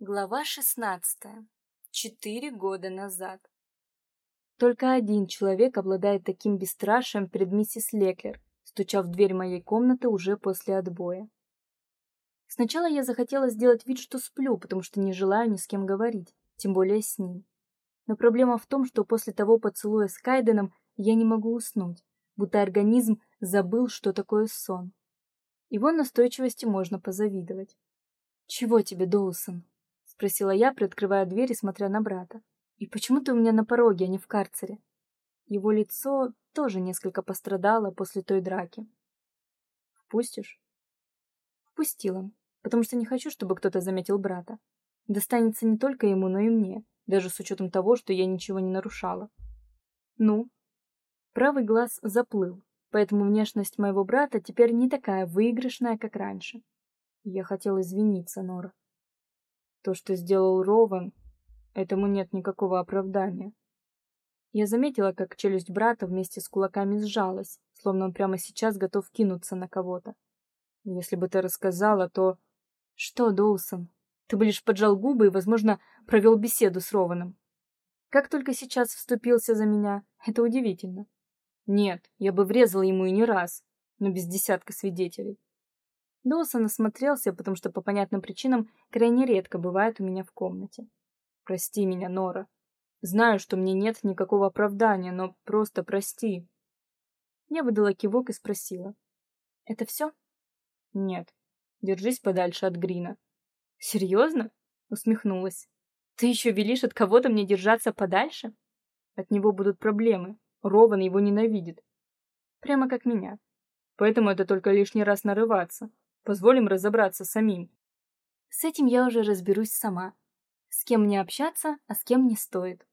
Глава шестнадцатая. Четыре года назад. Только один человек обладает таким бесстрашием перед миссис Леклер, стуча в дверь моей комнаты уже после отбоя. Сначала я захотела сделать вид, что сплю, потому что не желаю ни с кем говорить, тем более с ним. Но проблема в том, что после того поцелуя с Кайденом я не могу уснуть, будто организм забыл, что такое сон. Его настойчивости можно позавидовать. «Чего тебе, Доусон?» — спросила я, приоткрывая дверь и смотря на брата. «И почему ты у меня на пороге, а не в карцере?» Его лицо тоже несколько пострадало после той драки. «Впустишь?» «Впустила, потому что не хочу, чтобы кто-то заметил брата. Достанется не только ему, но и мне, даже с учетом того, что я ничего не нарушала». «Ну?» Правый глаз заплыл, поэтому внешность моего брата теперь не такая выигрышная, как раньше. Я хотел извиниться, Нора. То, что сделал Рован, этому нет никакого оправдания. Я заметила, как челюсть брата вместе с кулаками сжалась, словно он прямо сейчас готов кинуться на кого-то. Если бы ты рассказала, то... Что, Доусон? Ты бы лишь поджал губы и, возможно, провел беседу с Рованом. Как только сейчас вступился за меня, это удивительно. Нет, я бы врезал ему и не раз, но без десятка свидетелей. Доусон осмотрелся, потому что по понятным причинам крайне редко бывает у меня в комнате. Прости меня, Нора. Знаю, что мне нет никакого оправдания, но просто прости. Я выдала кивок и спросила: "Это все?» "Нет. Держись подальше от Грина". «Серьезно?» — усмехнулась. Ты еще велишь от кого-то мне держаться подальше? От него будут проблемы. Рован его ненавидит. Прямо как меня. Поэтому это только лишний раз нарываться. Позволим разобраться самим. С этим я уже разберусь сама. С кем мне общаться, а с кем не стоит.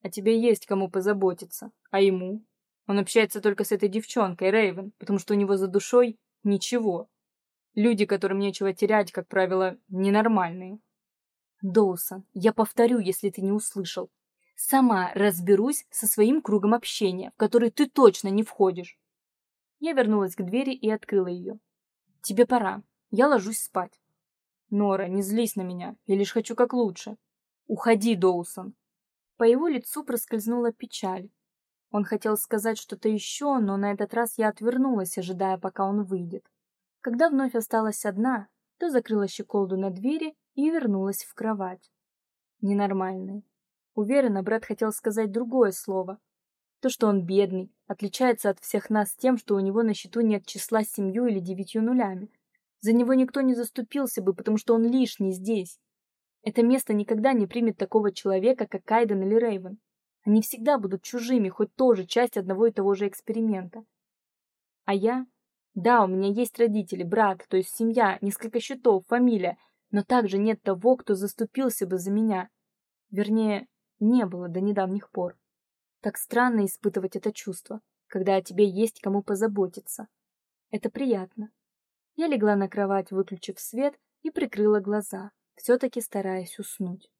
А тебе есть кому позаботиться. А ему? Он общается только с этой девчонкой, Рейвен, потому что у него за душой ничего. Люди, которым нечего терять, как правило, ненормальные. Доусон, я повторю, если ты не услышал. Сама разберусь со своим кругом общения, в который ты точно не входишь. Я вернулась к двери и открыла ее. Тебе пора. Я ложусь спать. Нора, не злись на меня. Я лишь хочу как лучше. Уходи, Доусон. По его лицу проскользнула печаль. Он хотел сказать что-то еще, но на этот раз я отвернулась, ожидая, пока он выйдет. Когда вновь осталась одна, то закрыла щеколду на двери и вернулась в кровать. Ненормальный. Уверена, брат хотел сказать другое слово. То, что он бедный, отличается от всех нас тем, что у него на счету нет числа с семью или девятью нулями. За него никто не заступился бы, потому что он лишний здесь. Это место никогда не примет такого человека, как Кайден или Рейвен. Они всегда будут чужими, хоть тоже часть одного и того же эксперимента. А я? Да, у меня есть родители, брат, то есть семья, несколько счетов, фамилия, но также нет того, кто заступился бы за меня. Вернее, не было до недавних пор. Так странно испытывать это чувство, когда о тебе есть кому позаботиться. Это приятно. Я легла на кровать, выключив свет, и прикрыла глаза, все-таки стараясь уснуть.